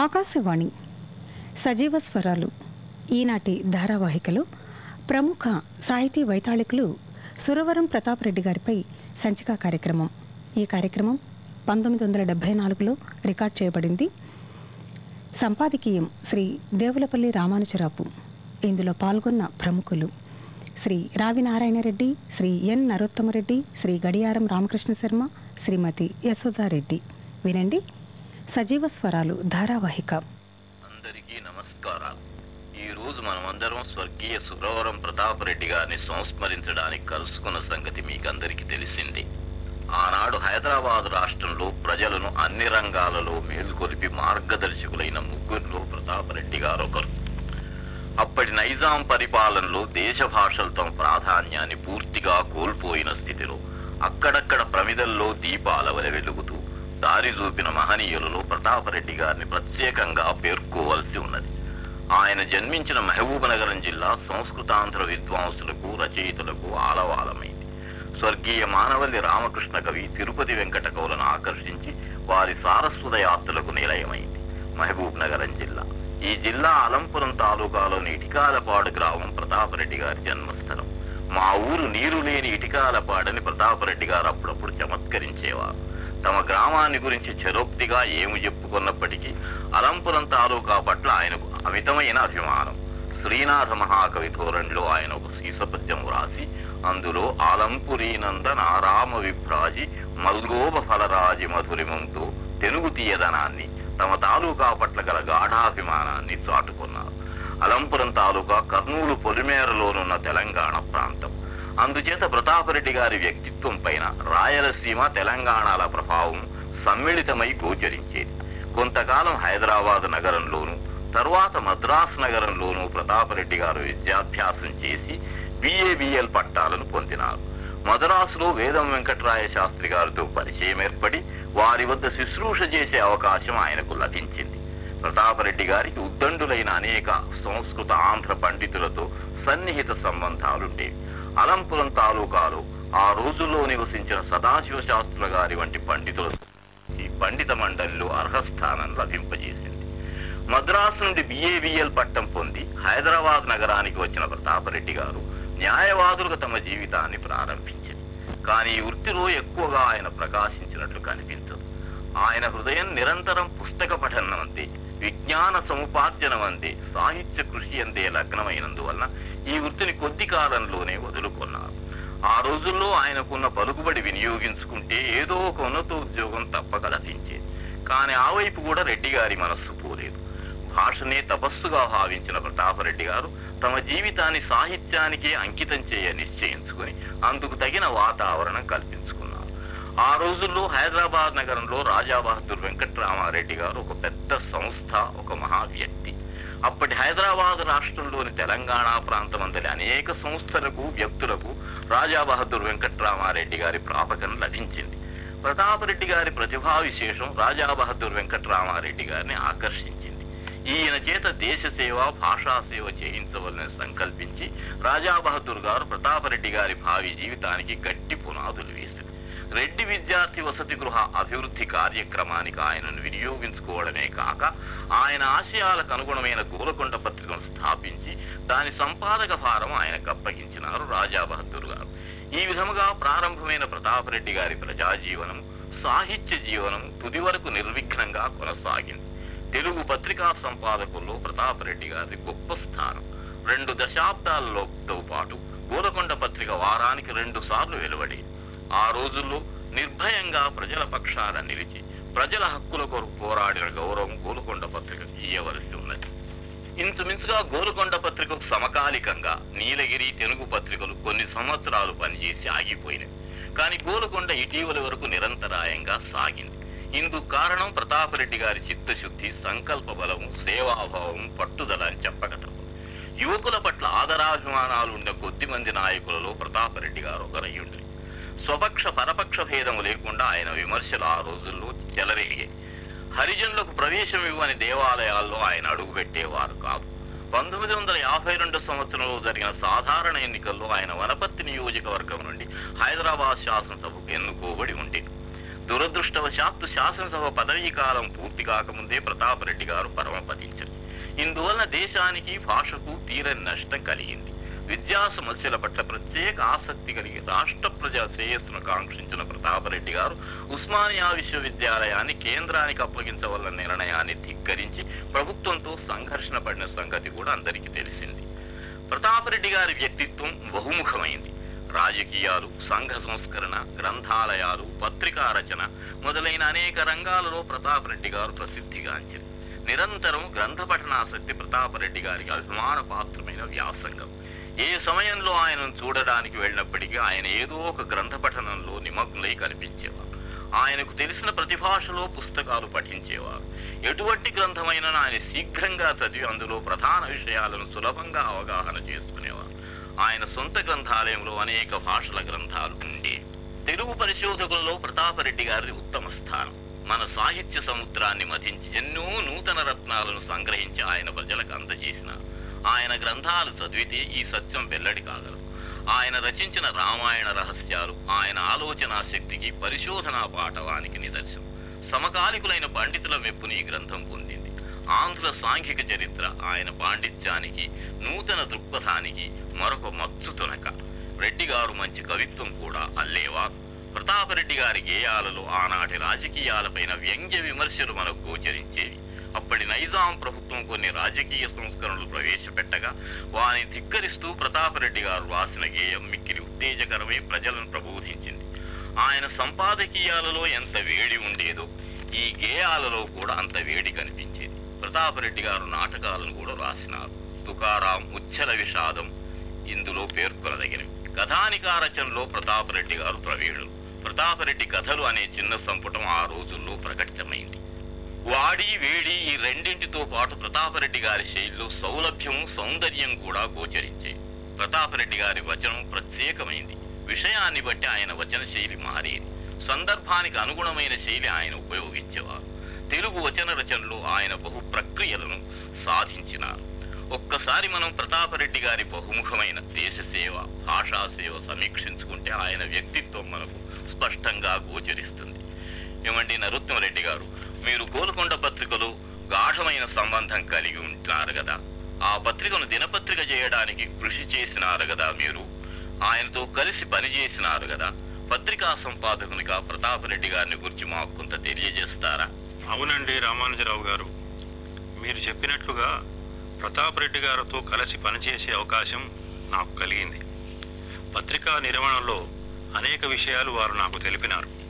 ఆకాశవాణి సజీవ స్వరాలు. ఈనాటి ధారావాహికలో ప్రముఖ సాహితీ వైతాళికులు సురవరం ప్రతాప్ రెడ్డి గారిపై సంచిక కార్యక్రమం. ఈ కార్యక్రమం పంతొమ్మిది వందల డెబ్బై నాలుగులో రికార్డ్ చేయబడింది. సంపాదకీయం శ్రీ దేవులపల్లి రామానుజరావు ఇందులో పాల్గొన్న ప్రముఖులు శ్రీ రావి నారాయణరెడ్డి శ్రీ ఎన్ నరోత్తమరెడ్డి శ్రీ గడియారం రామకృష్ణ శర్మ శ్రీమతి యశోదారెడ్డి వినండి. సజీవ స్వరాలు ధారావాహిక. అందరికీ నమస్కారాలు. ఈ రోజు మనమందరం స్వర్గీయ సురవరం ప్రతాపరెడ్డి గారిని సంస్మరించడానికి కలుసుకున్న సంగతి మీకందరికీ తెలిసింది. ఆనాడు హైదరాబాద్ రాష్ట్రంలో ప్రజలను అన్ని రంగాలలో మేల్కొలిపి మార్గదర్శకులైన ముగ్గురిలో ప్రతాపరెడ్డి గారు ఒకరు. అప్పటి నైజాం పరిపాలనలో దేశ భాషలు తమ ప్రాధాన్యాన్ని పూర్తిగా కోల్పోయిన స్థితిలో అక్కడక్కడ ప్రమిదల్లో దీపాల వలె వెలుగుతూ దారి చూపిన మహనీయులలో ప్రతాపరెడ్డి గారిని ప్రత్యేకంగా పేర్కోవలసి ఉన్నది. ఆయన జన్మించిన మహబూబనగరం జిల్లా సంస్కృతాంధ్ర విద్వాంసులకు రచయితలకు ఆలవాలమైంది. స్వర్గీయ మానవల్లి రామకృష్ణ కవి తిరుపతి వెంకట కవులను ఆకర్షించి వారి సారస్వత యాత్రలకు నిలయమైంది మహబూబ్ నగరం జిల్లా. ఈ జిల్లా అలంపురం తాలూకాలోని ఇటికాలపాడు గ్రామం ప్రతాపరెడ్డి గారి జన్మస్థలం. మా ఊరు నీరు లేని ఇటికాలపాడని ప్రతాపరెడ్డి గారు అప్పుడప్పుడు చమత్కరించేవారు. తమ గ్రామాన్ని గురించి చరోక్తిగా ఏమి చెప్పుకున్నప్పటికీ అలంపురం తాలూకా పట్ల ఆయనకు అమితమైన అభిమానం. శ్రీనాథ మహాకవి ధోరణిలో ఆయన ఒక సీసపద్యం వ్రాసి అందులో ఆలంపురీనంద నారామ విభ్రాజి మల్గోబ ఫలరాజి మధురిమంతో తెలుగు తీయదనాన్ని తమ తాలూకా పట్ల గల గాఢాభిమానాన్ని చాటుకున్నారు. అలంపురం తాలూకా కర్నూలు పొలిమేరలోనున్న తెలంగాణ ప్రాంతం. అందుచేత ప్రతాపరెడ్డి గారి వ్యక్తిత్వం పైన రాయలసీమ తెలంగాణల ప్రభావం సమ్మిళితమై గోచరించేది. కొంతకాలం హైదరాబాద్ నగరంలోను తర్వాత మద్రాస్ నగరంలోనూ ప్రతాపరెడ్డి గారు విద్యాభ్యాసం చేసి బిఏబిఎల్ పట్టాలను పొందినారు. మద్రాసులో వేదం వెంకటరాయ శాస్త్రి గారితో పరిచయం ఏర్పడి వారి వద్ద శుశ్రూష చేసే అవకాశం ఆయనకు లభించింది. ప్రతాపరెడ్డి గారికి ఉద్దండులైన అనేక సంస్కృత ఆంధ్ర పండితులతో సన్నిహిత సంబంధాలుండేవి. అలంపురం తాలూకాలో ఆ రోజుల్లో నివసించిన సదాశివ శాస్త్రుల గారి వంటి పండితులు ఈ పండిత మండలిలో అర్హస్థానం లభింపజేసింది. మద్రాసు నుండి బిఏవిఎల్ పట్టం పొంది హైదరాబాద్ నగరానికి వచ్చిన ప్రతాపరెడ్డి గారు న్యాయవాదులుగా తమ జీవితాన్ని ప్రారంభించింది కానీ వృత్తిలో ఎక్కువగా ఆయన ప్రకాశించినట్లు కనిపించదు. ఆయన హృదయం నిరంతరం పుస్తక పఠనం అంతే విజ్ఞాన సముపార్జనం అందే సాహిత్య కృషి అందే లగ్నమైనందువలన ఈ వృత్తిని కొద్ది కాలంలోనే వదులుకున్నారు. ఆ రోజుల్లో ఆయనకున్న పలుకుబడి వినియోగించుకుంటే ఏదో ఒక ఉన్నత ఉద్యోగం తప్పక లభించేది. కానీ ఆ వైపు కూడా రెడ్డి గారి మనస్సు పోలేదు. భాషనే తపస్సుగా భావించిన ప్రతాపరెడ్డి గారు తమ జీవితాన్ని సాహిత్యానికే అంకితం చేయ నిశ్చయించుకుని అందుకు తగిన వాతావరణం కల్పించుకున్నారు. ఆ రోజుల్లో హైదరాబాద్ నగరంలో రాజా బహదూర్ రామారెడ్డి గారు ఒక పెద్ద సంస్థ ఒక మహా వ్యక్తి. అప్పటి హైదరాబాద్ రాష్ట్రంలోని తెలంగాణ ప్రాంతమందలి అనేక సంస్థలకు వ్యక్తులకు రాజా బహదూర్ వెంకట్రామారెడ్డి గారి ప్రాపకం లభించింది. ప్రతాపరెడ్డి గారి ప్రతిభా విశేషం రాజా బహదూర్ వెంకట్రామారెడ్డి గారిని ఆకర్షించింది. ఈయన చేత దేశ సేవ భాషా సేవ చేయించవలని సంకల్పించి రాజా బహదూర్ గారు ప్రతాపరెడ్డి గారి భావి జీవితానికి గట్టి పునాదులు వేసింది రెడ్డి విద్యార్థి వసతి గృహ అభివృద్ధి కార్యక్రమానికి ఆయనను వినియోగించుకోవడమే కాక ఆయన ఆశయాలకు అనుగుణమైన గోలకొండ పత్రికను స్థాపించి దాని సంపాదక భారం ఆయనకు అప్పగించినారు రాజాబహదూర్ గారు. ఈ విధముగా ప్రారంభమైన ప్రతాపరెడ్డి గారి ప్రజాజీవనం సాహిత్య జీవనం తుది వరకు నిర్విఘ్నంగా కొనసాగింది. తెలుగు పత్రికా సంపాదకుల్లో ప్రతాపరెడ్డి గారి గొప్ప స్థానం. రెండు దశాబ్దాలతో పాటు గోలకొండ పత్రిక వారానికి రెండు సార్లు వెలువడి ఆ రోజుల్లో నిర్భయంగా ప్రజల పక్షాన నిలిచి ప్రజల హక్కుల కొరకు పోరాడిన గౌరవం గోలుకొండ పత్రికకు ఇయ్యవలసి ఉన్నది. ఇంచుమించుగా గోలుకొండ పత్రికకు సమకాలికంగా నీలగిరి తెలుగు పత్రికలు కొన్ని సంవత్సరాలు పనిచేసి ఆగిపోయినవి కానీ గోలుకొండ ఇటీవల వరకు నిరంతరాయంగా సాగింది. ఇందుకు కారణం ప్రతాపరెడ్డి గారి చిత్తశుద్ధి సంకల్ప బలము సేవాభావం పట్టుదల అని చెప్పగలరు యువకుల పట్ల ఆదరాభిమానాలు ఉండే కొద్ది మంది నాయకులలో ప్రతాపరెడ్డి గారు ఒకరయ్యుండ్రి స్వపక్ష పరపక్ష భేదము లేకుండా ఆయన విమర్శలు ఆ రోజుల్లో చెలరేగాయి హరిజనులకు ప్రవేశం ఇవ్వని దేవాలయాల్లో ఆయన అడుగుపెట్టేవారు కాదు. పంతొమ్మిది వందల యాభై రెండు సంవత్సరంలో జరిగిన సాధారణ ఎన్నికల్లో ఆయన వనపర్తి నియోజకవర్గం నుండి హైదరాబాద్ శాసనసభకు ఎన్నుకోబడి ఉండేది దురదృష్టవశాత్తు శాసనసభ పదవీ కాలం పూర్తి కాకముందే ప్రతాపరెడ్డి గారు పరమపదించారు. ఇందువలన దేశానికి భాషకు తీరని నష్టం కలిగింది. విద్యా సమస్యల పట్ల ప్రత్యేక ఆసక్తి కలిగి రాష్ట్ర ప్రజా శ్రేయస్సును కాంక్షించిన ప్రతాపరెడ్డి గారు ఉస్మానియా విశ్వవిద్యాలయాన్ని కేంద్రానికి అప్పగించవల్ల నిర్ణయాన్ని ధిక్కరించి ప్రభుత్వంతో సంఘర్షణ పడిన సంగతి కూడా అందరికీ తెలిసింది. ప్రతాపరెడ్డి గారి వ్యక్తిత్వం బహుముఖమైంది. రాజకీయాలు సంఘ సంస్కరణ గ్రంథాలయాలు పత్రికా రచన మొదలైన అనేక రంగాలలో ప్రతాపరెడ్డి గారు ప్రసిద్ధిగాంచింది నిరంతరం గ్రంథ పఠనాసక్తి ప్రతాపరెడ్డి గారికి అభిమాన పాత్రమైన వ్యాసంగం. ఏ సమయంలో ఆయనను చూడడానికి వెళ్ళినప్పటికీ ఆయన ఏదో ఒక గ్రంథ పఠనంలో నిమగ్నులై కనిపించేవారు. ఆయనకు తెలిసిన ప్రతిభాషలో పుస్తకాలు పఠించేవారు. ఎటువంటి గ్రంథమైనా ఆయన శీఘ్రంగా చదివి అందులో ప్రధాన విషయాలను సులభంగా అవగాహన చేసుకునేవారు. ఆయన సొంత గ్రంథాలయంలో అనేక భాషల గ్రంథాలు ఉండే. తెలుగు పరిశోధకులలో ప్రతాపరెడ్డి గారి ఉత్తమ స్థానం. మన సాహిత్య సముద్రాన్ని మధించి ఎన్నో నూతన రత్నాలను సంగ్రహించి ఆయన ప్రజలకు అందజేసినారు ఆయన గ్రంథాలు చదివితే ఈ సత్యం వెల్లడి కాగలదు. ఆయన రచించిన రామాయణ రహస్యాలు ఆయన ఆలోచనా శక్తికి పరిశోధనా పాఠవానికి నిదర్శనం. సమకాలికులైన పండితుల మెప్పుని ఈ గ్రంథం పొందింది. ఆంధ్ర సాంఘిక చరిత్ర ఆయన పాండిత్యానికి నూతన దృక్పథానికి మరొక మత్తు తునక. రెడ్డి గారు మంచి కవిత్వం కూడా అల్లేవారు. ప్రతాపరెడ్డి గారి గేయాలలో ఆనాటి రాజకీయాలపైన వ్యంగ్య విమర్శలు మనకు గోచరించేవి. అప్పటి నైజాం ప్రభుత్వం కొన్ని రాజకీయ సంస్కరణలు ప్రవేశపెట్టగా వారిని ధిక్కరిస్తూ ప్రతాపరెడ్డి గారు రాసిన గేయం మిక్కిలి ఉత్తేజకరమై ప్రజలను ప్రబోధించింది. ఆయన సంపాదకీయాలలో ఎంత వేడి ఉండేదో ఈ గేయాలలో కూడా అంత వేడి కనిపించేది. ప్రతాపరెడ్డి గారు నాటకాలను కూడా రాసినారు. తుకారాం ఉచ్చల విషాదం ఇందులో పేర్కొనదగినవి కథానికా రచనలో ప్రతాపరెడ్డి గారు ప్రవీణులు. ప్రతాపరెడ్డి కథలు అనే చిన్న సంపుటం ఆ రోజుల్లో ప్రకటితమైంది. వాడి వేడి ఈ రెండింటితో పాటు ప్రతాపరెడ్డి గారి శైలిలో సౌలభ్యం సౌందర్యం కూడా గోచరించాయి. ప్రతాపరెడ్డి గారి వచనం ప్రత్యేకమైంది. విషయాన్ని బట్టి ఆయన వచన శైలి మారేది. సందర్భానికి అనుగుణమైన శైలి ఆయన ఉపయోగించేవారు. తెలుగు వచన రచనలో ఆయన బహు ప్రక్రియలను సాధించినారు. ఒక్కసారి మనం ప్రతాపరెడ్డి గారి బహుముఖమైన దేశ సేవ భాషా సేవ సమీక్షించుకుంటే ఆయన వ్యక్తిత్వం మనకు స్పష్టంగా గోచరిస్తుంది. ఏమండి నరోత్తమరెడ్డి గారు? మీరు గోల్కొండ పత్రికలో గాఢమైన సంబంధం కలిగి ఉంటున్నారు కదా. ఆ పత్రికను దినపత్రిక చేయడానికి కృషి చేసినారు కదా మీరు. ఆయనతో కలిసి పనిచేసినారు కదా. పత్రికా సంపాదకునిగా ప్రతాపరెడ్డి గారిని గురించి మాకు కొంత తెలియజేస్తారా? అవునండి రామానుజరావు గారు. మీరు చెప్పినట్లుగా ప్రతాప్ రెడ్డి గారితో కలిసి పనిచేసే అవకాశం నాకు కలిగింది. పత్రికా నిర్వహణలో అనేక విషయాలు వారు నాకు తెలిపినారు.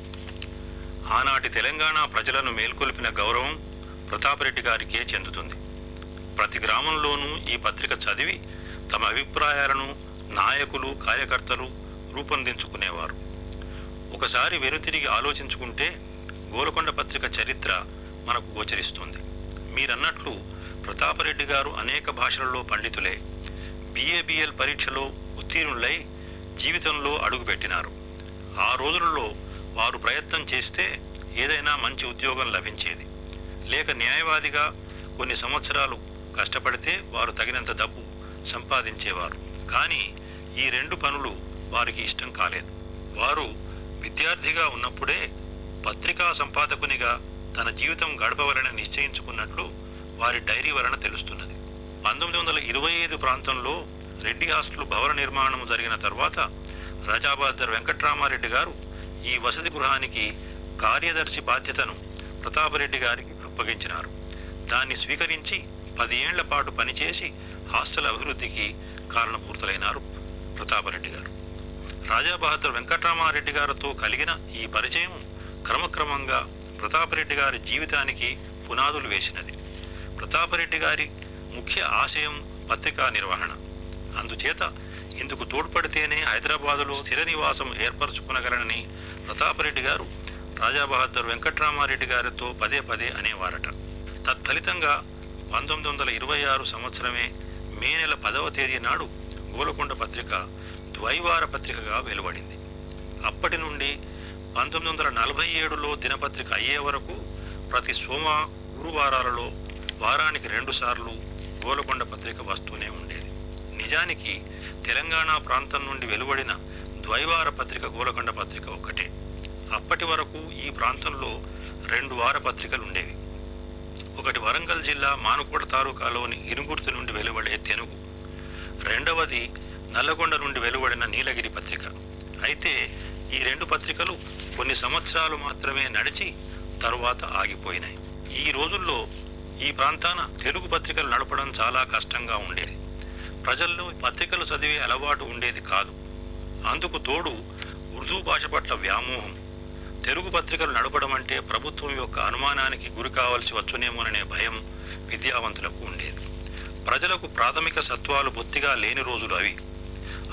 ఆనాటి తెలంగాణ ప్రజలను మేల్కొల్పిన గౌరవం ప్రతాపరెడ్డి గారికే చెందుతుంది. ప్రతి గ్రామంలోనూ ఈ పత్రిక చదివి తమ అభిప్రాయాలను నాయకులు కార్యకర్తలు రూపొందించుకునేవారు. ఒకసారి వెనుతిరిగి ఆలోచించుకుంటే గోలకొండ పత్రిక చరిత్ర మనకు గోచరిస్తుంది. మీరన్నట్లు ప్రతాపరెడ్డి గారు అనేక భాషలలో పండితులే. బిఏబిఎల్ పరీక్షలో ఉత్తీర్ణులై జీవితంలో అడుగుపెట్టినారు. ఆ రోజులలో వారు ప్రయత్నం చేస్తే ఏదైనా మంచి ఉద్యోగం లభించేది. లేక న్యాయవాదిగా కొన్ని సంవత్సరాలు కష్టపడితే వారు తగినంత డబ్బు సంపాదించేవారు. కానీ ఈ రెండు పనులు వారికి ఇష్టం కాలేదు. వారు విద్యార్థిగా ఉన్నప్పుడే పత్రికా సంపాదకునిగా తన జీవితం గడపవలని నిశ్చయించుకున్నట్లు వారి డైరీ వలన తెలుస్తున్నది. పంతొమ్మిది వందల ఇరవై ఐదు ప్రాంతంలో రెడ్డి హాస్టల్ భవన నిర్మాణం జరిగిన తర్వాత రజాబాదర్ వెంకట్రామారెడ్డి గారు ఈ వసతి గృహానికి కార్యదర్శి బాధ్యతను ప్రతాపరెడ్డి గారికి అప్పగించినారు. దాన్ని స్వీకరించి పది ఏళ్ళ పాటు పనిచేసి హాస్టల్ అభివృద్ధికి కారణపూర్తలైనారు ప్రతాపరెడ్డి గారు. రాజాబహదూర్ వెంకటరామారెడ్డి గారితో కలిగిన ఈ పరిచయం క్రమక్రమంగా ప్రతాపరెడ్డి గారి జీవితానికి పునాదులు వేసినది. ప్రతాపరెడ్డి గారి ముఖ్య ఆశయం పత్రికా నిర్వహణ. అందుచేత ఇందుకు తోడ్పడితేనే హైదరాబాదులో స్థిర నివాసం ఏర్పరచుకునగలనని ప్రతాపరెడ్డి గారు రాజాబహదూర్ వెంకట్రామారెడ్డి గారితో పదే పదే అనేవారట. తత్ఫలితంగా పంతొమ్మిది వందల ఇరవై ఆరు సంవత్సరమే మే నెల పదవ తేదీ నాడు గోలకొండ పత్రిక ద్వైవార పత్రికగా వెలువడింది. అప్పటి నుండి పంతొమ్మిది వందల నలభై ఏడులో దినపత్రిక అయ్యే వరకు ప్రతి సోమ గురువారాలలో వారానికి రెండుసార్లు గోలకొండ పత్రిక వస్తూనే ఉండేది. నిజానికి తెలంగాణ ప్రాంతం నుండి వెలువడిన ద్వైవార పత్రిక గోలకొండ పత్రిక ఒక్కటే. అప్పటి వరకు ఈ ప్రాంతంలో రెండు వారపత్రికలు ఉండేవి. ఒకటి వరంగల్ జిల్లా మానుకోట తాలూకాలోని ఇనుగుర్తి నుండి వెలువడే తెనుగు. రెండవది నల్లగొండ నుండి వెలువడిన నీలగిరి పత్రిక. అయితే ఈ రెండు పత్రికలు కొన్ని సంవత్సరాలు మాత్రమే నడిచి తరువాత ఆగిపోయినాయి. ఈ రోజుల్లో ఈ ప్రాంతాన తెలుగు పత్రికలు నడపడం చాలా కష్టంగా ఉండేది. ప్రజల్లో పత్రికలు చదివే అలవాటు ఉండేది కాదు. అందుకు తోడు ఉర్దూ భాష పట్ల వ్యామోహం. తెలుగు పత్రికలు నడపడం అంటే ప్రభుత్వం యొక్క అనుమానానికి గురి కావాల్సి వచ్చునేమోననే భయం విద్యావంతులకు ఉండేది. ప్రజలకు ప్రాథమిక సత్వాలు బొత్తిగా లేని రోజులు అవి.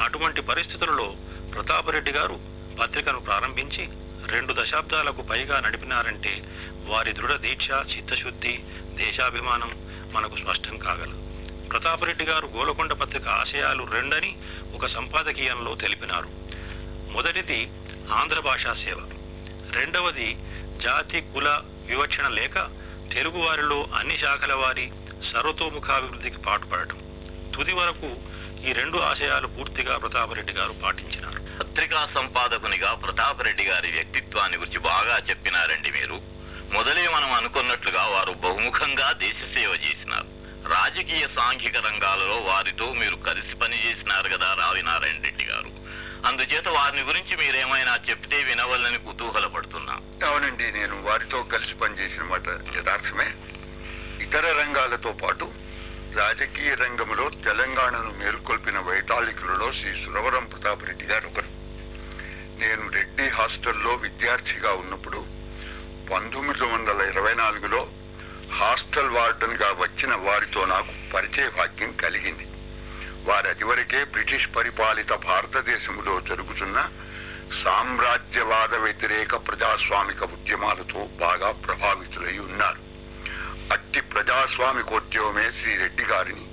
అటువంటి పరిస్థితులలో ప్రతాపరెడ్డి గారు పత్రికను ప్రారంభించి రెండు దశాబ్దాలకు పైగా నడిపినారంటే వారి దృఢ దీక్ష చిత్తశుద్ధి దేశాభిమానం మనకు స్పష్టం కాగలదు. ప్రతాపరెడ్డి గారు గోలకొండ పత్రిక ఆశయాలు రెండని ఒక సంపాదకీయంలో తెలిపినారు. మొదటిది ఆంధ్ర భాషా సేవ. రెండవది జాతి కుల వివక్షణ లేక తెలుగువారిలో అన్ని శాఖల వారి సర్వతోముఖాభివృద్ధికి పాటుపడటం. తుది వరకు ఈ రెండు ఆశయాలు పూర్తిగా ప్రతాపరెడ్డి గారు పాటించినారు. పత్రికా సంపాదకునిగా ప్రతాపరెడ్డి గారి వ్యక్తిత్వాన్ని గురించి బాగా చెప్పినారండి మీరు. మొదలే మనం అనుకున్నట్లుగా వారు బహుముఖంగా దేశ సేవ చేసినారు. రాజకీయ సాంఘిక రంగాలలో వారితో మీరు కలిసి పనిచేసినారు కదా రావినారాయణ రెడ్డి గారు. అందుచేత వారిని గురించి మీరేమైనా చెప్తే వినవల్లని కుతూహలపడుతున్నా. అవునండి నేను వారితో కలిసి పనిచేసిన మాట యథార్థమే. ఇతర రంగాలతో పాటు రాజకీయ రంగంలో తెలంగాణను మేల్కొల్పిన వైతాళికులలో శ్రీ సురవరం ప్రతాపరెడ్డి గారు ఒకరు. నేను రెడ్డి హాస్టల్లో విద్యార్థిగా ఉన్నప్పుడు పంతొమ్మిది వందల ఇరవై నాలుగులో హాస్టల్ వార్డెన్గా వచ్చిన వారితో నాకు పరిచయ భాగ్యం కలిగింది. వారు బ్రిటిష్ పరిపాలిత భారతదేశంలో జరుగుతున్న సామ్రాజ్యవాద వ్యతిరేక ప్రజాస్వామిక ఉద్యమాలతో బాగా ప్రభావితులై ఉన్నారు. అట్టి ప్రజాస్వామికోద్యమే శ్రీరెడ్డి గారిని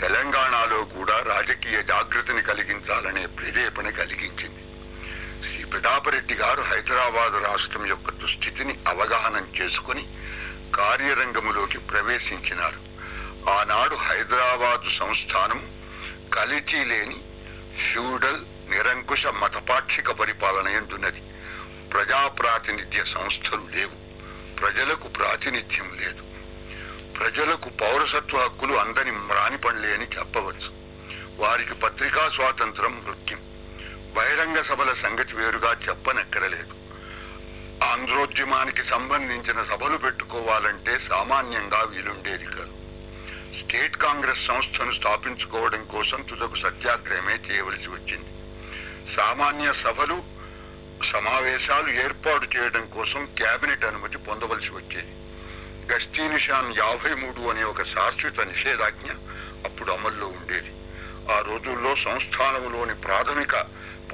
తెలంగాణలో కూడా రాజకీయ జాగృతిని కలిగించాలనే ప్రేరేపణ కలిగించింది. శ్రీ ప్రతాపరెడ్డి గారు హైదరాబాద్ రాష్ట్రం యొక్క దుస్థితిని అవగాహన చేసుకుని కార్యరంగములోకి ప్రవేశించినారు. ఆనాడు హైదరాబాదు సంస్థానం కలిచి లేని ఫ్యూడల్ నిరంకుశ మతపాక్షిక పరిపాలన ఎందున్నది? ప్రజాప్రాతినిధ్య సంస్థలు లేవు. ప్రజలకు ప్రాతినిధ్యం లేదు. ప్రజలకు పౌరసత్వ హక్కులు అందని మ్రానిపండ్లే అని చెప్పవచ్చు. వారికి పత్రికా స్వాతంత్రం నృత్యం బహిరంగ సభల సంగతి వేరుగా చెప్పనక్కరలేదు. ఆంధ్రోద్యమానికి సంబంధించిన సభలు పెట్టుకోవాలంటే సామాన్యంగా వీలుండేది కాదు. స్టేట్ కాంగ్రెస్ సంస్థను స్థాపించుకోవడం కోసం తుదకు సత్యాగ్రహమే చేయవలసి వచ్చింది. సామాన్య సభలు సమావేశాలు ఏర్పాటు చేయడం కోసం కేబినెట్ అనుమతి పొందవలసి వచ్చేది. గస్తీ నిషాన్ యాభై మూడు అనే ఒక శాశ్వత నిషేధాజ్ఞ అప్పుడు అమల్లో ఉండేది. ఆ రోజుల్లో సంస్థానములోని ప్రాథమిక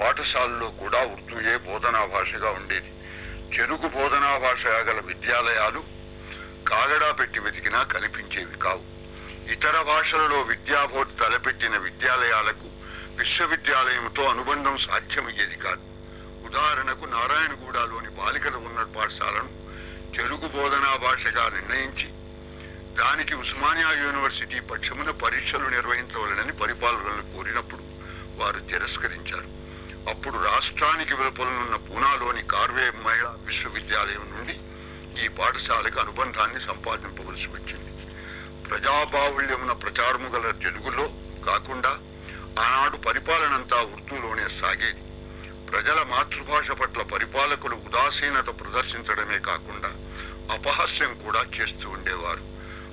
పాఠశాలలో కూడా ఉర్దూయే బోధనా భాషగా ఉండేది. తెలుగు బోధనా భాష గల విద్యాలయాలు కాగడా పెట్టి వెతికినా కనిపించేవి కావు. ఇతర భాషలలో విద్యాబోధి తలపెట్టిన విద్యాలయాలకు విశ్వవిద్యాలయంతో అనుబంధం సాధ్యమయ్యేది కాదు. ఉదాహరణకు నారాయణగూడలోని బాలికల ఉన్నత పాఠశాలను తెలుగు బోధనా భాషగా నిర్ణయించి దానికి ఉస్మానియా యూనివర్సిటీ పక్షమున పరీక్షలు నిర్వహించవలనని పరిపాలనలు కోరినప్పుడు వారు తిరస్కరించారు. అప్పుడు రాష్ట్రానికి వెలుపలనున్న పూనాలోని కార్వే మహిళా విశ్వవిద్యాలయం నుండి ఈ పాఠశాలకు అనుబంధాన్ని సంపాదింపవలసి వచ్చింది. ప్రజాబాహుళ్యమున ప్రచారము గల తెలుగులో కాకుండా ఆనాడు పరిపాలనంతా ఉర్దూలోనే సాగేది ప్రజల మాతృభాష పట్ల పరిపాలకులు ఉదాసీనత ప్రదర్శించడమే కాకుండా అపహాస్యం కూడా చేస్తూ ఉండేవారు.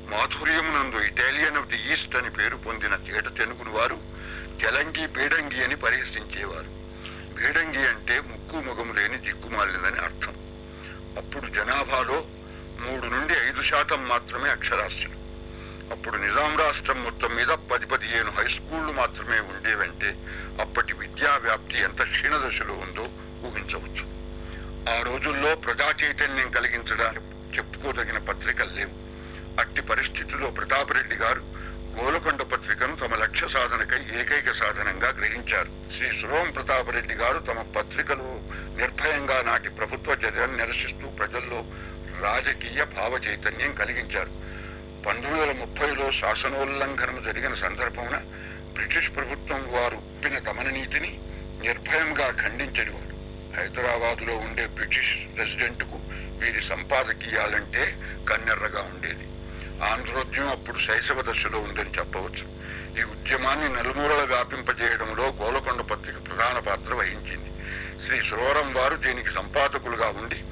మాధుర్యమునందు ఇటాలియన్ ఆఫ్ ది ఈస్ట్ అని పేరు పొందిన తేట తెనుగును వారు తెలంగి బేడంగి అని పరిహసించేవారు. బీడంగి అంటే ముక్కు ముఖము లేని దిక్కుమాలిందని అర్థం. అప్పుడు జనాభాలో మూడు నుండి ఐదు శాతం మాత్రమే అక్షరాస్యులు. అప్పుడు నిజాం రాష్ట్రం మొత్తం మీద పది పదిహేను హై స్కూళ్ళు మాత్రమే ఉండేవంటే అప్పటి విద్యా వ్యాప్తి ఎంత క్షీణదశలో ఉందో ఊహించవచ్చు. ఆ రోజుల్లో ప్రజా చైతన్యం కలిగించడానికి చెప్పుకోదగిన పత్రికలు లేవు. అట్టి పరిస్థితుల్లో ప్రతాపరెడ్డి గారు గోలకొండ పత్రికను తమ లక్ష్య సాధనకై ఏకైక సాధనంగా గ్రహించారు. శ్రీ సురోం ప్రతాపరెడ్డి గారు తమ పత్రికలు నిర్భయంగా నాటి ప్రభుత్వ చర్యలను నిరసిస్తూ ప్రజల్లో రాజకీయ భావ చైతన్యం కలిగించారు. పంతొమ్మిది వందల ముప్పైలో శాసనోల్లంఘనం జరిగిన సందర్భమున బ్రిటిష్ ప్రభుత్వం వారు ఉప్పిన దమన నీతిని నిర్భయంగా హైదరాబాద్ హైదరాబాదులో ఉండే బ్రిటిష్ రెసిడెంట్కు వీరి సంపాదకీయాలంటే కన్నెర్రగా ఉండేది. ఆంధ్రోద్యమం అప్పుడు శైశవ దశలో ఉందని చెప్పవచ్చు. ఈ ఉద్యమాన్ని నలుమూలల వ్యాపింపజేయడంలో గోలకొండ పత్రిక ప్రధాన పాత్ర వహించింది. శ్రీ సురవరం వారు దీనికి సంపాదకులుగా ఉండి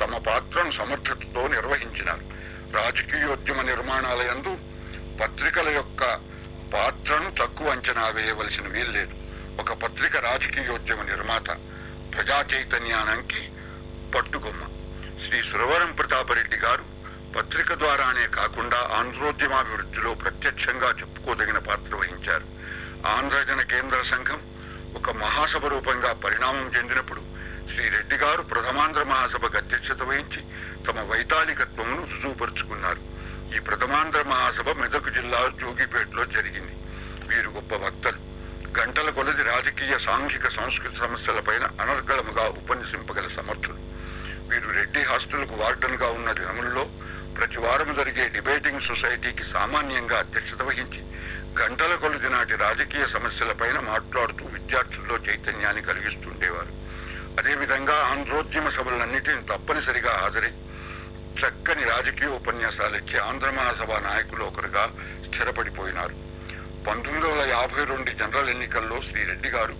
తమ పాత్రను సమర్థతతో నిర్వహించినారు. రాజకీయోద్యమ నిర్మాణాలయందు పత్రికల యొక్క పాత్రను తక్కువ అంచనా వేయవలసిన వీల్లేదు ఒక పత్రిక రాజకీయోద్యమ నిర్మాత ప్రజా చైతన్యానికి పట్టుకొమ్మ. శ్రీ సురవరం ప్రతాపరెడ్డి గారు పత్రిక ద్వారానే కాకుండా ఆంధ్రోద్యమాభివృద్ధిలో ప్రత్యక్షంగా చెప్పుకోదగిన పాత్ర వహించారు. ఆంధ్రజన కేంద్ర సంఘం ఒక మహాసభ రూపంగా పరిణామం చెందినప్పుడు శ్రీ రెడ్డి గారు ప్రథమాంధ్ర మహాసభకు అధ్యక్షత వహించి తమ వైతాళికత్వమును రుజువుపరుచుకున్నారు ఈ ప్రథమాంధ్ర మహాసభ మెదక్ జిల్లా జోగిపేటలో జరిగింది. వీరు గొప్ప వక్తలు. గంటల కొలది రాజకీయ సాంఘిక సంస్కృతి సమస్యలపైన అనర్గళముగా ఉపన్యసింపగల సమర్థులు. వీరు రెడ్డి హాస్టల్కు వార్డన్గా ఉన్న దినములలో ప్రతి వారం జరిగే డిబేటింగ్ సొసైటీకి సామాన్యంగా అధ్యక్షత వహించి గంటల కొలది నాటి రాజకీయ సమస్యలపైన మాట్లాడుతూ విద్యార్థుల్లో చైతన్యాన్ని కలిగిస్తుండేవారు. అదేవిధంగా ఆంధ్రోద్యమ సభలన్నిటిని తప్పనిసరిగా హాజరై చక్కని రాజకీయ ఉపన్యాసాలిచ్చి ఆంధ్ర మహాసభ నాయకులు ఒకరుగా స్థిరపడిపోయినారు. పంతొమ్మిది వందల యాభై రెండు జనరల్ ఎన్నికల్లో శ్రీరెడ్డి గారు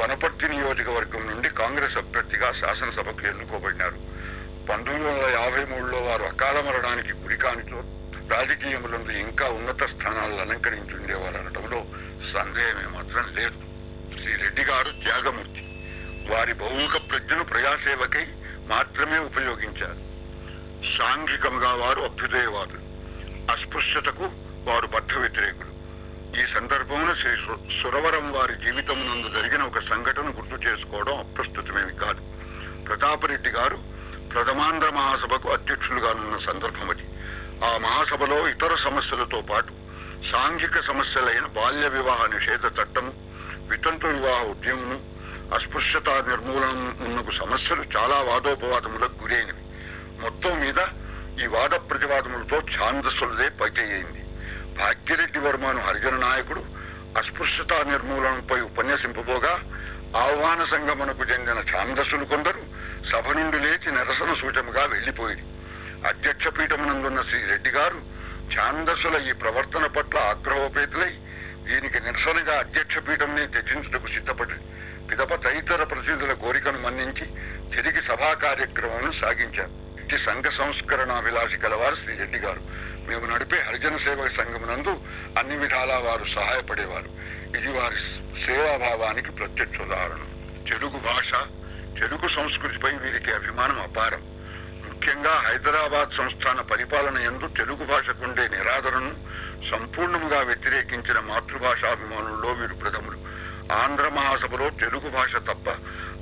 వనపర్తి నియోజకవర్గం నుండి కాంగ్రెస్ అభ్యర్థిగా శాసనసభకు ఎన్నుకోబడినారు. పంతొమ్మిది వందల యాభై మూడులో వారు అకాల మరణానికి గురికానితో రాజకీయములందు ఇంకా ఉన్నత స్థానాలను అలంకరించి ఉండేవారు అనడంలో సందేహమే మాత్రం లేదు. శ్రీ రెడ్డి గారు త్యాగమూర్తి. వారి బహుముఖ ప్రజ్ఞను ప్రజాసేవకై మాత్రమే ఉపయోగించారు. సాంఘికంగా వారు అభ్యుదయవాదులు. అస్పృశ్యతకు వారు బద్ధ వ్యతిరేకులు. ఈ సందర్భంలో శ్రీ సురవరం వారి జీవితం నందు జరిగిన ఒక సంఘటన గుర్తు చేసుకోవడం అప్రస్తుతమేమి కాదు. ప్రతాపరెడ్డి గారు ప్రథమాంధ్ర మహాసభకు అధ్యక్షులుగా ఉన్న సందర్భం అది ఆ మహాసభలో ఇతర సమస్యలతో పాటు సాంఘిక సమస్యలైన బాల్య వివాహ నిషేధ చట్టము వితంతు వివాహ ఉద్యమము అస్పృశ్యత నిర్మూలన మున్నగు సమస్యలు చాలా వాదోపవాదములకు గురైనవి. మొత్తం మీద ఈ వాద ప్రతివాదములతో ఛాందస్సులదే పైచేయింది భాగ్యరెడ్డి వర్మను హరిజన నాయకుడు అస్పృశ్యత నిర్మూలనపై ఉపన్యసింపబోగా ఆహ్వాన సంగమునకు చెందిన ఛాందస్సులు కొందరు సభ నుండి లేచి నిరసన సూచముగా వెళ్ళిపోయి అధ్యక్ష పీఠమునందున్న శ్రీ రెడ్డి గారు ఛాందస్సుల ఈ ప్రవర్తన పట్ల ఆగ్రహోపేతులై దీనికి నిరసనగా అధ్యక్ష పీఠంని త్యజించుటకు సిద్ధపడి పిదప తదితర ప్రతినిధుల కోరికను మన్నించి తిరిగి సభా కార్యక్రమం సాగించారు. ఇట్టి సంఘ సంస్కరణాభిలాషి కలవారు శ్రీ రెడ్డి గారు. మేము నడిపే హరిజన సేవక సంఘమునందు అన్ని విధాలా వారు సహాయపడేవారు. ఇది వారి సేవాభావానికి ప్రత్యక్ష ఉదాహరణ. తెలుగు భాష తెలుగు సంస్కృతిపై వీరికి అభిమానం అపారం. ముఖ్యంగా హైదరాబాద్ సంస్థాన పరిపాలన ఎందు తెలుగు భాషకుండే నిరాదరణను సంపూర్ణముగా వ్యతిరేకించిన మాతృభాషాభిమానుల్లో వీరు ప్రథములు. ఆంధ్ర మహాసభలో తెలుగు భాష తప్ప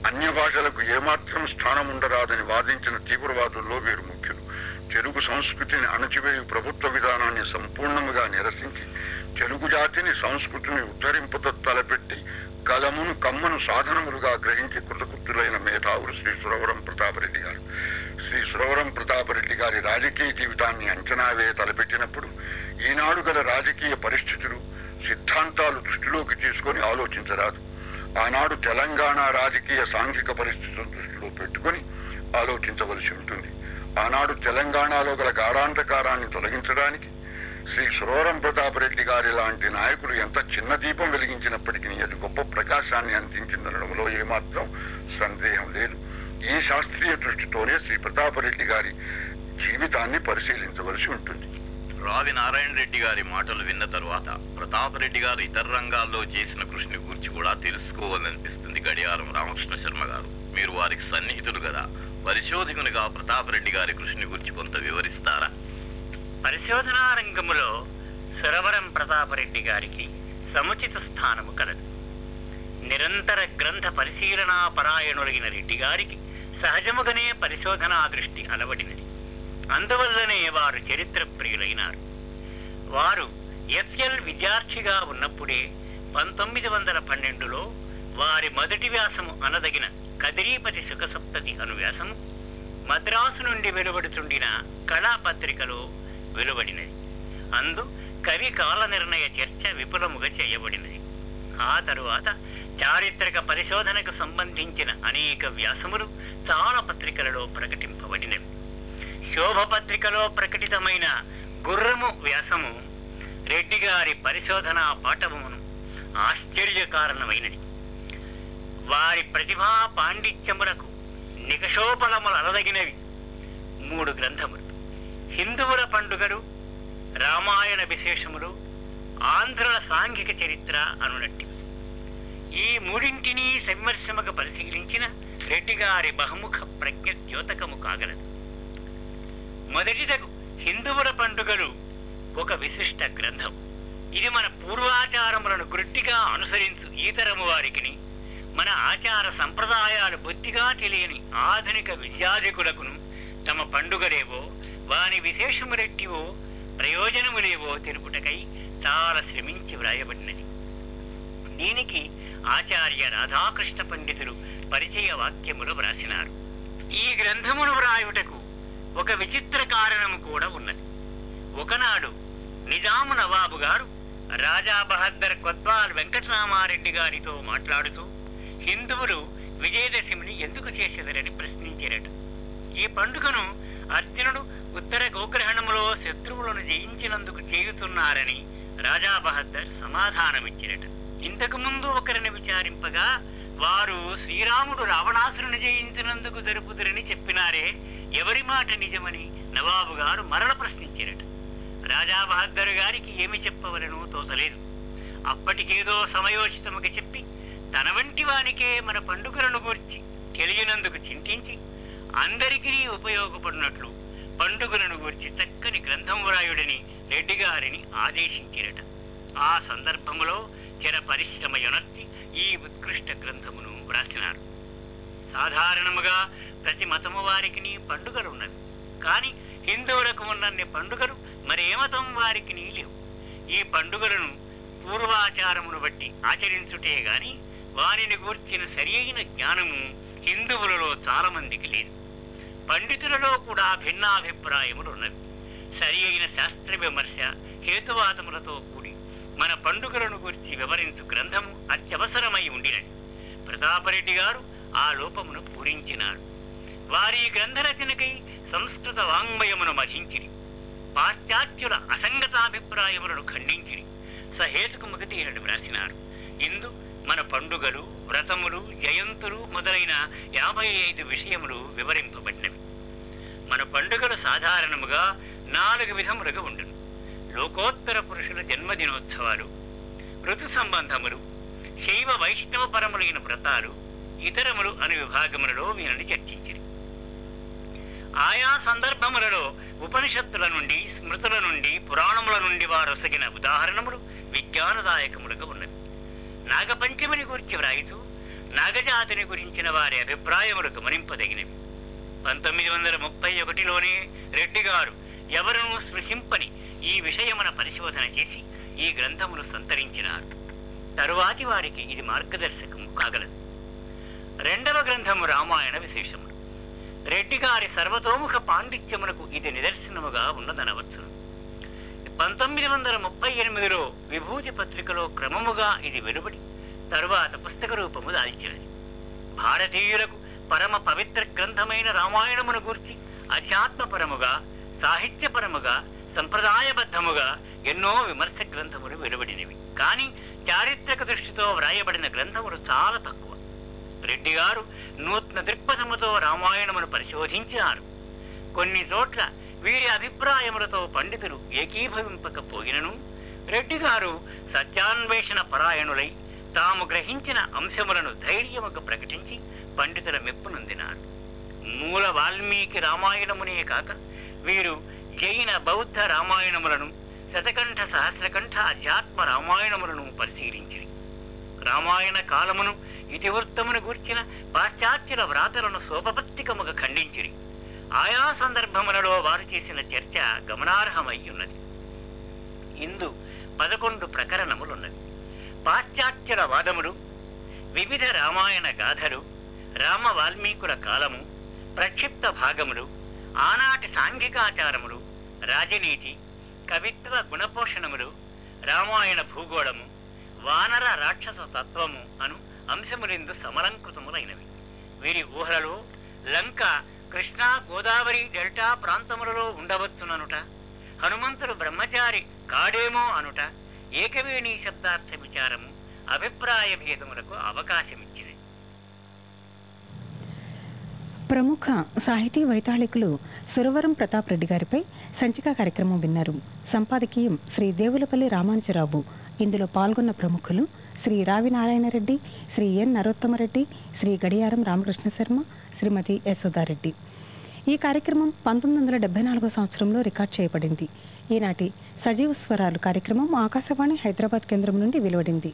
అన్య భాషలకు ఏమాత్రం స్థానం ఉండరాదని వాదించిన తీవ్రవాదుల్లో వీరు ముఖ్యులు. తెలుగు సంస్కృతిని అణచివేయు ప్రభుత్వ విధానాన్ని సంపూర్ణముగా నిరసించి తెలుగు జాతిని సంస్కృతిని ఉద్ధరింపుతో తలపెట్టి కలమును కమ్మను సాధనములుగా గ్రహించి కృతకృతులైన మేధావులు శ్రీ సురవరం ప్రతాపరెడ్డి గారు. శ్రీ సురవరం ప్రతాపరెడ్డి గారి రాజకీయ జీవితాన్ని అంచనా వేయ తలపెట్టినప్పుడు ఈనాడు గల రాజకీయ పరిస్థితులు సిద్ధాంతాలు దృష్టిలోకి తీసుకొని ఆలోచించరాదు. ఆనాడు తెలంగాణ రాజకీయ సాంఘిక పరిస్థితులను దృష్టిలో పెట్టుకొని ఆలోచించవలసి ఉంటుంది. ఆనాడు తెలంగాణలో గల గాఢాంధకారాన్ని తొలగించడానికి శ్రీ సురవరం ప్రతాపరెడ్డి గారి లాంటి నాయకులు ఎంత చిన్న దీపం వెలిగించినప్పటికీ అది గొప్ప ప్రకాశాన్ని అందించిందనడంలో ఏమాత్రం సందేహం లేదు. ఈ శాస్త్రీయ దృష్టితోనే శ్రీ ప్రతాపరెడ్డి గారి జీవితాన్ని పరిశీలించవలసి ఉంటుంది. రావి నారాయణ రెడ్డి గారి మాటలు విన్న తరువాత ప్రతాపరెడ్డి గారు ఇతర రంగాల్లో చేసిన కృషిని గురించి కూడా తెలుసుకోవాలనిపిస్తుంది గడియారం రామకృష్ణ శర్మ గారు. మీరు వారికి సన్నిహితులు కదా. పరిశోధకునిగా ప్రతాపరెడ్డి గారి కృషిని గురించి కొంత వివరిస్తారా? పరిశోధనా రంగంలో సురవరం ప్రతాపరెడ్డి గారికి సముచిత స్థానము కలదు. నిరంతర గ్రంథ పరిశీలనా పరాయణులైన రెడ్డి గారికి సహజముగానే పరిశోధనా దృష్టి అలవడినది. అందువల్లనే వారు చరిత్ర ప్రియులైనారు వారు ఎస్ఎల్ విద్యార్థిగా ఉన్నప్పుడే పంతొమ్మిది వందల పన్నెండులో వారి మొదటి వ్యాసము అనదగిన కదిరీపతి సుఖసప్తతి అను వ్యాసము మద్రాసు నుండి వెలువడుచుండిన కళాపత్రికలో వెలువడినది. అందు కవి కాల నిర్ణయ చర్చ విపులముగా చేయబడినది. ఆ తరువాత చారిత్రక పరిశోధనకు సంబంధించిన అనేక వ్యాసములు చాలా పత్రికలలో ప్రకటింపబడినవి. శోభపత్రికలో ప్రకటితమైన గుర్రము వ్యాసము రెడ్డి గారి పరిశోధనా ఆశ్చర్య ఆశ్చర్యకారణమైనది. వారి ప్రతిభా పాండిత్యములకు నికషోపలములు అలదగినవి మూడు గ్రంథములు. హిందువుల పండుగలు రామాయణ విశేషములు ఆంధ్రుల సాంఘిక చరిత్ర అనునట్టి ఈ మూడింటినీ సంవర్షముగా పరిశీలించిన రెడ్డి గారి బహుముఖ ప్రజ్ఞ ద్యోతకము కాగలదు. మొదటిదకు హిందువుల పండుగలు ఒక విశిష్ట గ్రంథం. ఇది మన పూర్వాచారములను గృట్టిగా అనుసరించు ఈతరము వారికిని మన ఆచార సంప్రదాయాలు బొత్తిగా తెలియని ఆధునిక విద్యాధికులకును తమ పండుగలేవో వాని విశేషములెట్టివో ప్రయోజనములేవో తెలుపుటకై చాలా శ్రమించి వ్రాయబడినది. దీనికి ఆచార్య రాధాకృష్ణ పండితులు పరిచయ వాక్యములు వ్రాసినారు. ఈ గ్రంథమును వ్రాయుటకు ఒక విచిత్ర కారణము కూడా ఉన్నది. ఒకనాడు నిజాము నవాబు గారు రాజా బహద్దర్ కొత్వాల్ వెంకటరామారెడ్డి గారితో మాట్లాడుతూ హిందువులు విజయదశమిని ఎందుకు చేసేదరని ప్రశ్నించారట. ఈ పండుగను అర్జునుడు ఉత్తర గోగ్రహణములో శత్రువులను జయించినందుకు చేయుతున్నారని రాజా బహద్దర్ సమాధానమిచ్చినట ఇంతకు ముందు ఒకరిని విచారింపగా వారు శ్రీరాముడు రావణాసురుని జయించినందుకు జరుపుదురని చెప్పినారే. ఎవరి మాట నిజమని నవాబు గారు మరల ప్రశ్నించారట. రాజా బహద్దర్ గారికి ఏమి చెప్పవలను తోచలేదు. అప్పటికేదో సమయోచితముగా చెప్పి తన వంటి వానికే మన పండుగలను గూర్చి తెలియనందుకు చింతించి అందరికీ ఉపయోగపడినట్లు పండుగలను గూర్చి చక్కని గ్రంథం వ్రాయుడని రెడ్డి గారిని ఆదేశించిరట. ఆ సందర్భములో చిర పరిశ్రమ యునత్ ఈ ఉత్కృష్ట గ్రంథమును వ్రాసినారు. సాధారణముగా ప్రతి మతము వారికి పండుగలు ఉన్నవి కానీ హిందువులకు ఉన్నన్ని పండుగలు మరే మతం వారికి లేవు. ఈ పండుగలను పూర్వాచారమును బట్టి ఆచరించుటే గాని వారిని గూర్చిన సరి అయిన జ్ఞానము హిందువులలో చాలా మందికి లేదు. పండితులలో కూడా భిన్నాభిప్రాయములు ఉన్నవి సరి అయిన శాస్త్ర విమర్శ హేతువాదములతో కూడి మన పండుగలను గురించి వివరించు గ్రంథము అత్యవసరమై ఉండినది. ప్రతాపరెడ్డి గారు ఆ లోపమును పూరించినారు. వారి గ్రంథరచనకై సంస్కృత వాంగ్మయమును మధించిరి. పాశ్చాత్యుల అసంగతాభిప్రాయములను ఖండించిరి. సహేతుకముగా దీనిని వ్రాసినారు. ఇందు మన పండుగలు వ్రతములు జయంతులు మొదలైన యాభై ఐదు విషయములు వివరింపబడినవి. మన పండుగలు సాధారణముగా నాలుగు విధములుగా ఉండును. లోకోత్తర పురుషుల జన్మదినోత్సవాలు ఋతు సంబంధములు శైవ వైష్ణవ పరములైన వ్రతాలు ఇతరములు అనే విభాగములలో వీరిని చర్చించింది ఆయా సందర్భములలో ఉపనిషత్తుల నుండి స్మృతుల నుండి పురాణముల నుండి వారొసగిన ఉదాహరణములు విజ్ఞానదాయకములుగా ఉన్నవి. నాగపంచమిని గురించి వ్రాయుతూ నాగజాతిని గురించిన వారి అభిప్రాయములు గమనింపదగినవి. పంతొమ్మిది వందల ముప్పై ఒకటిలోనే రెడ్డి గారు ఎవరునూ స్పృశింపని ఈ విషయమున పరిశోధన చేసి ఈ గ్రంథమును సంతరించినారు. తరువాతి వారికి ఇది మార్గదర్శకము కాగలదు. రెండవ గ్రంథము రామాయణ విశేషములు రెడ్డి గారి సర్వతోముఖ పాండిత్యమునకు ఇది నిదర్శనముగా ఉన్నదనవచ్చును పంతొమ్మిది వందల ముప్పై ఎనిమిదిలో విభూతి పత్రికలో క్రమముగా ఇది వెలువడి తరువాత పుస్తక రూపము దాల్చినది. భారతీయులకు పరమ పవిత్ర గ్రంథమైన రామాయణమును గూర్చి అధ్యాత్మపరముగా సాహిత్యపరముగా సంప్రదాయబద్ధముగా ఎన్నో విమర్శ గ్రంథములు వెలువడినవి కానీ చారిత్రక దృష్టితో వ్రాయబడిన గ్రంథములు చాలా తక్కువ. రెడ్డి గారు నూతన దృక్పథముతో రామాయణమును పరిశోధించినారు కొన్ని చోట్ల వీరి అభిప్రాయములతో పండితులు ఏకీభవింపకపోయినను రెడ్డి గారు సత్యాన్వేషణ పరాయణులై తాము గ్రహించిన అంశములను ధైర్యముగా ప్రకటించి పండితుల మెప్పునందినారు మూల వాల్మీకి రామాయణమునే కాక వీరు జైన బౌద్ధ రామాయణములను శతకంఠ సహస్రకంఠ అధ్యాత్మ రామాయణములను పరిశీలించిరి. రామాయణ కాలమును ఇతివృత్తమును గూర్చిన పాశ్చాత్యుల వ్రాతలను శోభపత్తికముగా ఖండించిరి. ఆయా సందర్భములలో వారు చేసిన చర్చ గమనార్హమై ఉన్నది ఇందు పదకొండు ప్రకరణములున్నవి. పాశ్చాత్యుల వాదములు వివిధ రామాయణ గాథలు రామ వాల్మీకుల కాలము ప్రక్షిప్త భాగములు ఆనాటి సాంఘికాచారములు రాజనీతి కవిత్వ గుణపోషణములు రామాయణ భూగోళము వానర రాక్షస తత్వము అను అంశములెందు సమలంకృతములైనవి. వీరి ఊహలలో లంక కృష్ణా గోదావరి డెల్టా ప్రాంతములలో ఉండవచ్చుననుట హనుమంతుడు బ్రహ్మచారి కాడేమో అనుట ఏకవేణి శబ్దార్థ విచారము అభిప్రాయ భేదములకు అవకాశమిచ్చింది ప్రముఖ సాహితీ వైతాళికులు సురవరం ప్రతాప్ రెడ్డి గారిపై సంచిక కార్యక్రమం విన్నారు. సంపాదకీయం శ్రీ దేవులపల్లి రామానుజరావు. ఇందులో పాల్గొన్న ప్రముఖులు శ్రీ రావి నారాయణరెడ్డి శ్రీ ఎన్ నరోత్తమరెడ్డి శ్రీ గడియారం రామకృష్ణ శర్మ శ్రీమతి యశోదారెడ్డి ఈ కార్యక్రమం పంతొమ్మిది వందల డెబ్బై నాలుగో సంవత్సరంలో రికార్డ్ చేయబడింది. ఈనాటి సజీవ స్వరాలు కార్యక్రమం ఆకాశవాణి హైదరాబాద్ కేంద్రం నుండి వెలువడింది.